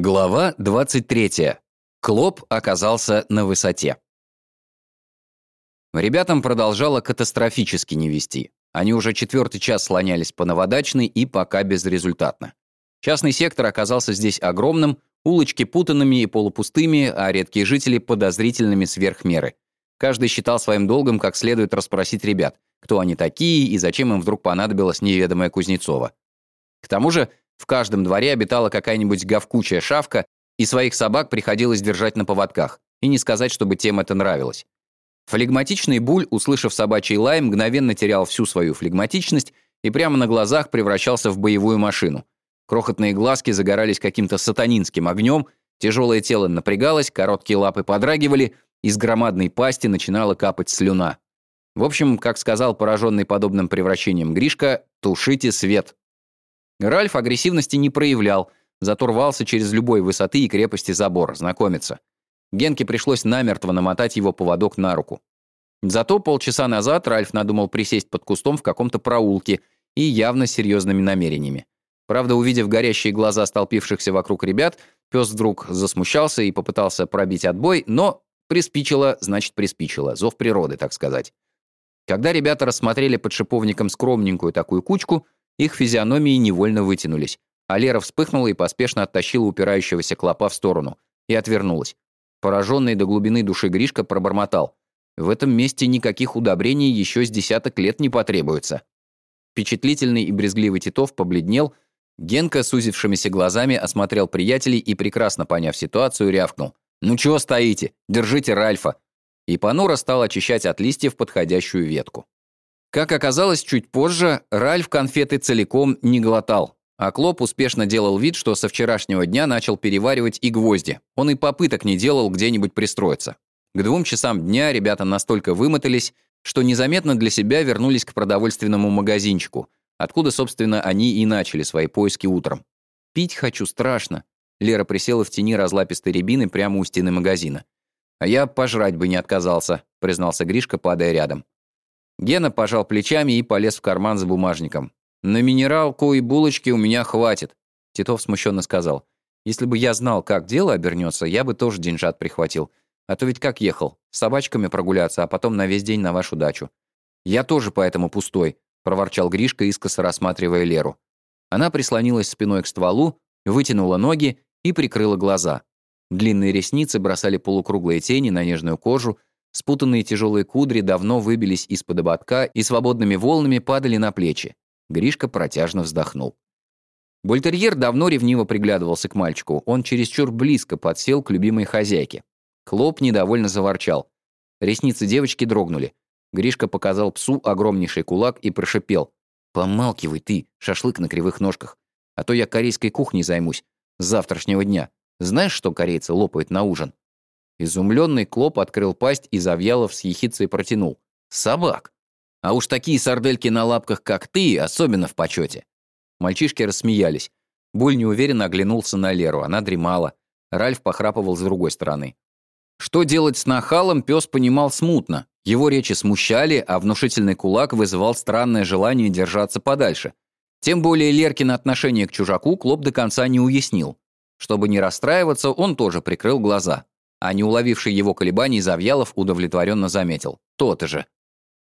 Глава 23. Клоп оказался на высоте. Ребятам продолжало катастрофически не вести. Они уже четвертый час слонялись по Новодачной и пока безрезультатно. Частный сектор оказался здесь огромным, улочки путанными и полупустыми, а редкие жители подозрительными сверх меры. Каждый считал своим долгом как следует расспросить ребят, кто они такие и зачем им вдруг понадобилась неведомая Кузнецова. К тому же в каждом дворе обитала какая-нибудь говкучая шавка, и своих собак приходилось держать на поводках, и не сказать, чтобы тем это нравилось. Флегматичный Буль, услышав собачий лай, мгновенно терял всю свою флегматичность и прямо на глазах превращался в боевую машину. Крохотные глазки загорались каким-то сатанинским огнем, тяжелое тело напрягалось, короткие лапы подрагивали, из громадной пасти начинала капать слюна. В общем, как сказал пораженный подобным превращением Гришка, «тушите свет». Ральф агрессивности не проявлял, зато рвался через любой высоты и крепости забор, знакомиться. Генке пришлось намертво намотать его поводок на руку. Зато полчаса назад Ральф надумал присесть под кустом в каком-то проулке и явно с серьезными намерениями. Правда, увидев горящие глаза столпившихся вокруг ребят, пес вдруг засмущался и попытался пробить отбой, но приспичило, значит приспичило, зов природы, так сказать. Когда ребята рассмотрели под шиповником скромненькую такую кучку, их физиономии невольно вытянулись, а Лера вспыхнула и поспешно оттащила упирающегося клопа в сторону и отвернулась. Пораженный до глубины души Гришка пробормотал. В этом месте никаких удобрений еще с десяток лет не потребуется. Впечатлительный и брезгливый Титов побледнел, Генка сузившимися глазами осмотрел приятелей и, прекрасно поняв ситуацию, рявкнул. «Ну чего стоите? Держите Ральфа!» И понуро стал очищать от листьев подходящую ветку. Как оказалось чуть позже, Ральф конфеты целиком не глотал, а Клоп успешно делал вид, что со вчерашнего дня начал переваривать и гвозди. Он и попыток не делал где-нибудь пристроиться. К двум часам дня ребята настолько вымотались, что незаметно для себя вернулись к продовольственному магазинчику, откуда, собственно, они и начали свои поиски утром. «Пить хочу страшно». Лера присела в тени разлапистой рябины прямо у стены магазина. «А я пожрать бы не отказался», — признался Гришка, падая рядом. Гена пожал плечами и полез в карман за бумажником. «На минералку и булочки у меня хватит», — Титов смущенно сказал. «Если бы я знал, как дело обернется, я бы тоже деньжат прихватил. А то ведь как ехал? С собачками прогуляться, а потом на весь день на вашу дачу». «Я тоже поэтому пустой», — проворчал Гришка, искоса рассматривая Леру. Она прислонилась спиной к стволу, вытянула ноги и прикрыла глаза. Длинные ресницы бросали полукруглые тени на нежную кожу, Спутанные тяжелые кудри давно выбились из-под ободка и свободными волнами падали на плечи. Гришка протяжно вздохнул. Бультерьер давно ревниво приглядывался к мальчику. Он чересчур близко подсел к любимой хозяйке. Клоп недовольно заворчал. Ресницы девочки дрогнули. Гришка показал псу огромнейший кулак и прошипел. «Помалкивай ты, шашлык на кривых ножках. А то я корейской кухней займусь. С завтрашнего дня. Знаешь, что корейцы лопают на ужин?» Изумленный Клоп открыл пасть и Завьялов с ехицей протянул. «Собак! А уж такие сардельки на лапках, как ты, особенно в почете!» Мальчишки рассмеялись. Буль неуверенно оглянулся на Леру, она дремала. Ральф похрапывал с другой стороны. Что делать с нахалом, пес понимал смутно. Его речи смущали, а внушительный кулак вызывал странное желание держаться подальше. Тем более Леркин отношение к чужаку Клоп до конца не уяснил. Чтобы не расстраиваться, он тоже прикрыл глаза а не уловивший его колебаний Завьялов удовлетворенно заметил. То-то же.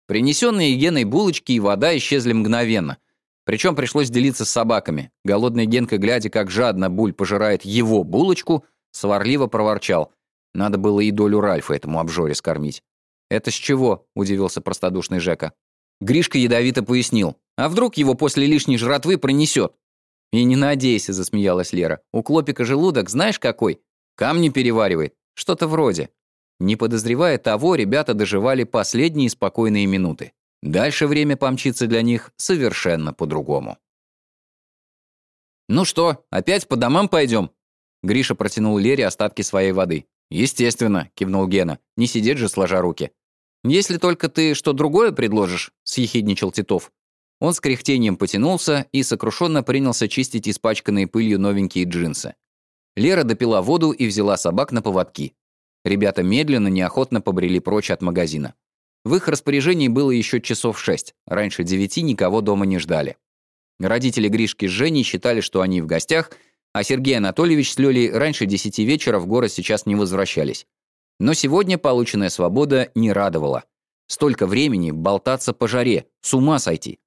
Принесенные Геной булочки и вода исчезли мгновенно. Причем пришлось делиться с собаками. Голодный Генка, глядя, как жадно Буль пожирает его булочку, сварливо проворчал. Надо было и долю Ральфа этому обжоре скормить. «Это с чего?» – удивился простодушный Жека. Гришка ядовито пояснил. «А вдруг его после лишней жратвы пронесет?» «И не надейся», – засмеялась Лера. «У Клопика желудок знаешь какой? Камни переваривает. Что-то вроде. Не подозревая того, ребята доживали последние спокойные минуты. Дальше время помчится для них совершенно по-другому. «Ну что, опять по домам пойдем?» Гриша протянул Лере остатки своей воды. «Естественно», — кивнул Гена. «Не сидеть же, сложа руки». «Если только ты что другое предложишь», — съехидничал Титов. Он с кряхтением потянулся и сокрушенно принялся чистить испачканные пылью новенькие джинсы. Лера допила воду и взяла собак на поводки. Ребята медленно, неохотно побрели прочь от магазина. В их распоряжении было еще часов шесть. Раньше девяти никого дома не ждали. Родители Гришки с Женей считали, что они в гостях, а Сергей Анатольевич с Лёлей раньше десяти вечера в город сейчас не возвращались. Но сегодня полученная свобода не радовала. Столько времени болтаться по жаре, с ума сойти.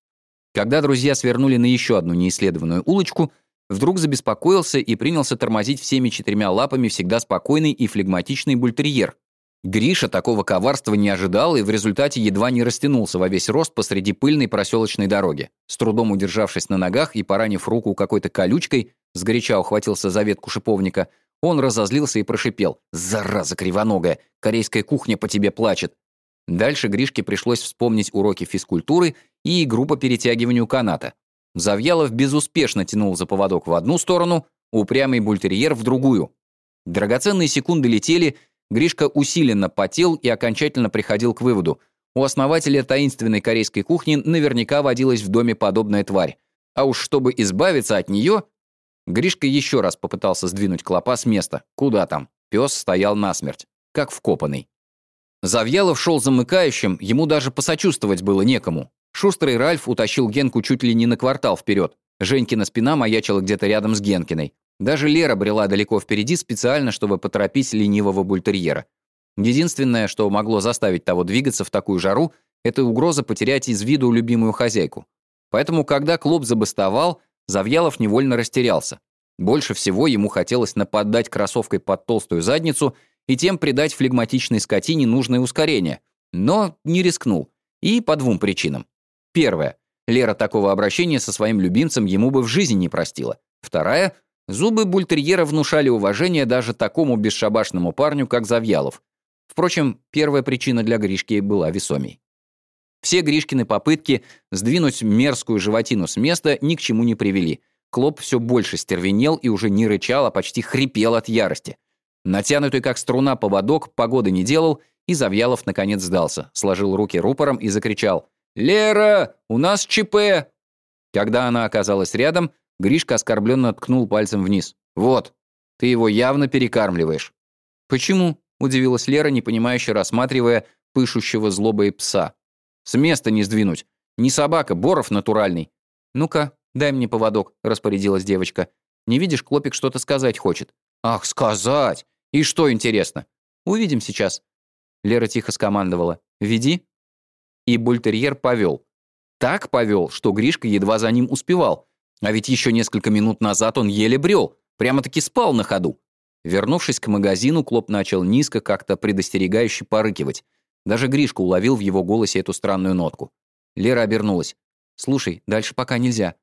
Когда друзья свернули на еще одну неисследованную улочку, вдруг забеспокоился и принялся тормозить всеми четырьмя лапами всегда спокойный и флегматичный бультерьер. Гриша такого коварства не ожидал и в результате едва не растянулся во весь рост посреди пыльной проселочной дороги. С трудом удержавшись на ногах и поранив руку какой-то колючкой, сгоряча ухватился за ветку шиповника, он разозлился и прошипел «Зараза кривоногая! Корейская кухня по тебе плачет!» Дальше Гришке пришлось вспомнить уроки физкультуры и игру по перетягиванию каната. Завьялов безуспешно тянул за поводок в одну сторону, упрямый бультерьер в другую. Драгоценные секунды летели, Гришка усиленно потел и окончательно приходил к выводу. У основателя таинственной корейской кухни наверняка водилась в доме подобная тварь. А уж чтобы избавиться от нее... Гришка еще раз попытался сдвинуть клопа с места. Куда там? Пес стоял насмерть, как вкопанный. Завьялов шел замыкающим, ему даже посочувствовать было некому. Шустрый Ральф утащил Генку чуть ли не на квартал вперед. Женькина спина маячила где-то рядом с Генкиной. Даже Лера брела далеко впереди специально, чтобы поторопить ленивого бультерьера. Единственное, что могло заставить того двигаться в такую жару, это угроза потерять из виду любимую хозяйку. Поэтому, когда клуб забастовал, Завьялов невольно растерялся. Больше всего ему хотелось нападать кроссовкой под толстую задницу и тем придать флегматичной скотине нужное ускорение, но не рискнул. И по двум причинам. Первая. Лера такого обращения со своим любимцем ему бы в жизни не простила. Вторая. Зубы бультерьера внушали уважение даже такому бесшабашному парню, как Завьялов. Впрочем, первая причина для Гришки была весомей. Все Гришкины попытки сдвинуть мерзкую животину с места ни к чему не привели. Клоп все больше стервенел и уже не рычал, а почти хрипел от ярости. Натянутый как струна поводок погоды не делал, и Завьялов наконец сдался, сложил руки рупором и закричал «Лера, у нас ЧП!» Когда она оказалась рядом, Гришка оскорбленно ткнул пальцем вниз. «Вот, ты его явно перекармливаешь». «Почему?» – удивилась Лера, непонимающе рассматривая пышущего злобой пса. «С места не сдвинуть. Не собака, Боров натуральный». «Ну-ка, дай мне поводок», – распорядилась девочка. «Не видишь, Клопик что-то сказать хочет». «Ах, сказать! И что интересно?» «Увидим сейчас». Лера тихо скомандовала. «Веди». И бультерьер повел. Так повел, что Гришка едва за ним успевал – а ведь еще несколько минут назад он еле брел, прямо-таки спал на ходу. Вернувшись к магазину, Клоп начал низко, как-то предостерегающе порыкивать. Даже Гришка уловил в его голосе эту странную нотку. Лера обернулась. «Слушай, дальше пока нельзя».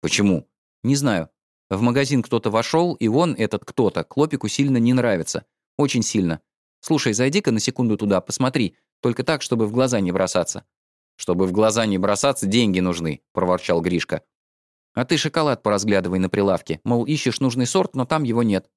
«Почему?» «Не знаю. В магазин кто-то вошел, и он, этот кто-то, Клопику сильно не нравится. Очень сильно. Слушай, зайди-ка на секунду туда, посмотри. Только так, чтобы в глаза не бросаться». «Чтобы в глаза не бросаться, деньги нужны», — проворчал Гришка. А ты шоколад поразглядывай на прилавке, мол, ищешь нужный сорт, но там его нет».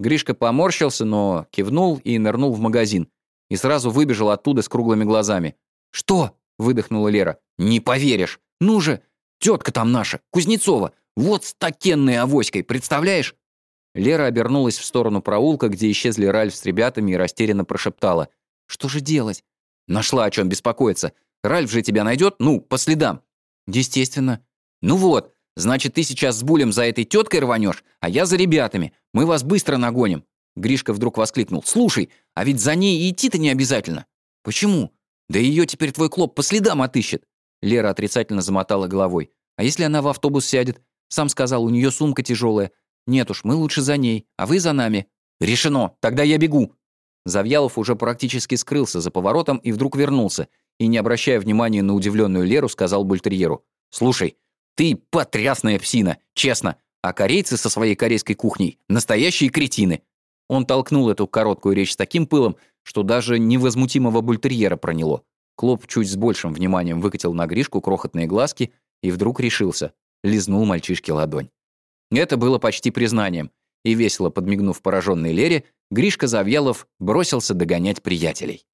Гришка поморщился, но кивнул и нырнул в магазин. И сразу выбежал оттуда с круглыми глазами. «Что?» — выдохнула Лера. «Не поверишь! Ну же! Тетка там наша, Кузнецова! Вот с такенной авоськой, представляешь?» Лера обернулась в сторону проулка, где исчезли Ральф с ребятами и растерянно прошептала. «Что же делать?» «Нашла о чем беспокоиться. Ральф же тебя найдет, ну, по следам». «Естественно». «Ну вот, Значит, ты сейчас с Булем за этой теткой рванешь, а я за ребятами. Мы вас быстро нагоним». Гришка вдруг воскликнул. «Слушай, а ведь за ней идти-то не обязательно». «Почему?» «Да ее теперь твой клоп по следам отыщет». Лера отрицательно замотала головой. «А если она в автобус сядет?» Сам сказал, у нее сумка тяжелая. «Нет уж, мы лучше за ней, а вы за нами». «Решено, тогда я бегу». Завьялов уже практически скрылся за поворотом и вдруг вернулся, и, не обращая внимания на удивленную Леру, сказал бультерьеру. «Слушай, ты потрясная псина, честно. А корейцы со своей корейской кухней – настоящие кретины. Он толкнул эту короткую речь с таким пылом, что даже невозмутимого бультерьера проняло. Клоп чуть с большим вниманием выкатил на Гришку крохотные глазки и вдруг решился. Лизнул мальчишке ладонь. Это было почти признанием. И весело подмигнув пораженной Лере, Гришка Завьялов бросился догонять приятелей.